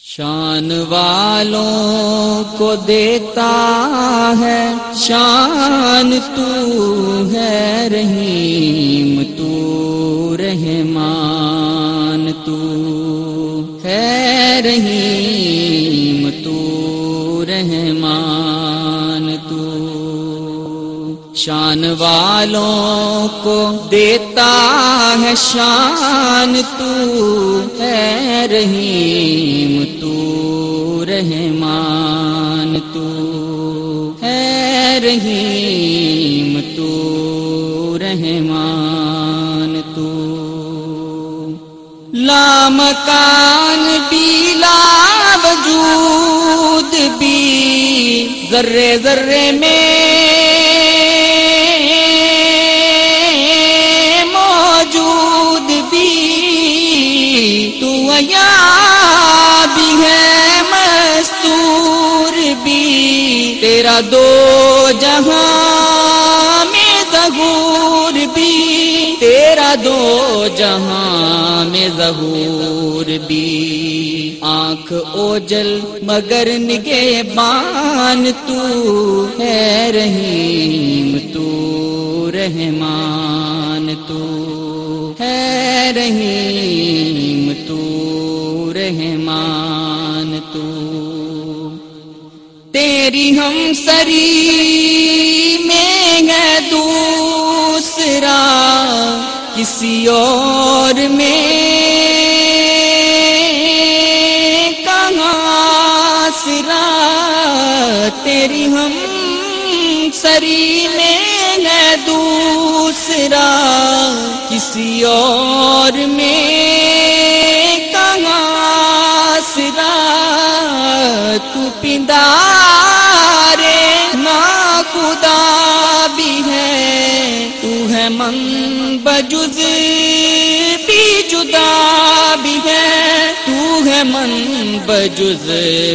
شان والوں کو دیتا ہے، شان تو ہے رحیم، تو رحمان، تو ہے رحیم، تو رحمان، تو شان والوں کو دیتا ہے، شان تو ہے رحیم، تو رحمان، تو ہے رحیم، تو رحمان، تو لامکان بھی لا وجود بھی، ذرے ذرے میں بھی ہے مستور بھی۔ تیرا دو جہاں میں ظہور بھی۔ تیرا دو جہاں میں ظہور بھی۔ آنکھ اوجل مگر نگے بان تو ہے رحیم تو، رحمان تو ہے رحیم۔ تو رحمان تو۔ تیری ہم سری میں ہے دوسرا، کسی اور میں کہاں سرا تیری ہم سری میں ہے دوسرا، کسی اور میں خدا بھی ہے، تو ہے من بجز، بھی جدا بھی ہے، تو ہے من بجز،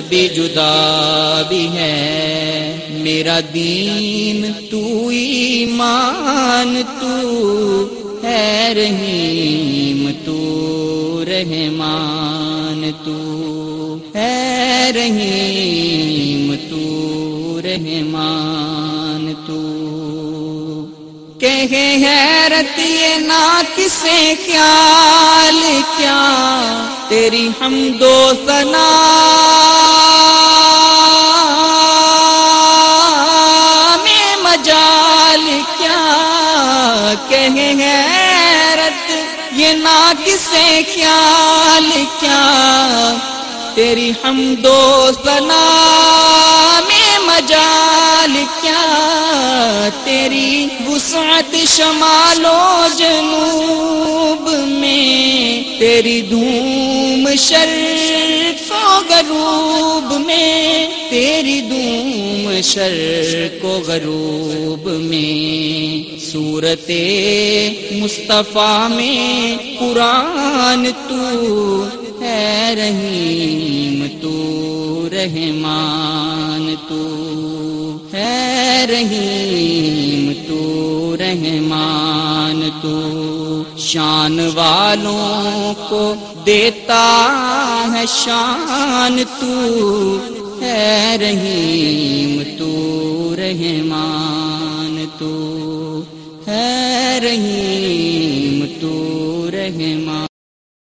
بھی جدا بھی ہے۔ میرا دین، تو ایمان، تو ہے رحیم، تو رحمان، تو ہے رحیم، تو رحمان۔ تو کہے، حیرت، یہ نا کسے خیال، کیا تیری ہم دو سنا میں مجال، کیا کہے، حیرت، یہ نا کسے خیال، کیا تیری ہم دو سنا میں مجال، کیا تیری وسعت شمال و جنوب میں، تیری دھوم شرق و غروب میں، تیری دھوم شرق و غروب میں۔ صورت مصطفیٰ میں قرآن تو ہے رحیم، تو رحمان تو۔ ہے رحیم، تو رحمان، تو شان والوں کو دیتا ہے شان، تو ہے رحیم، تو رحمان، تو ہے رحیم، تو رحمان۔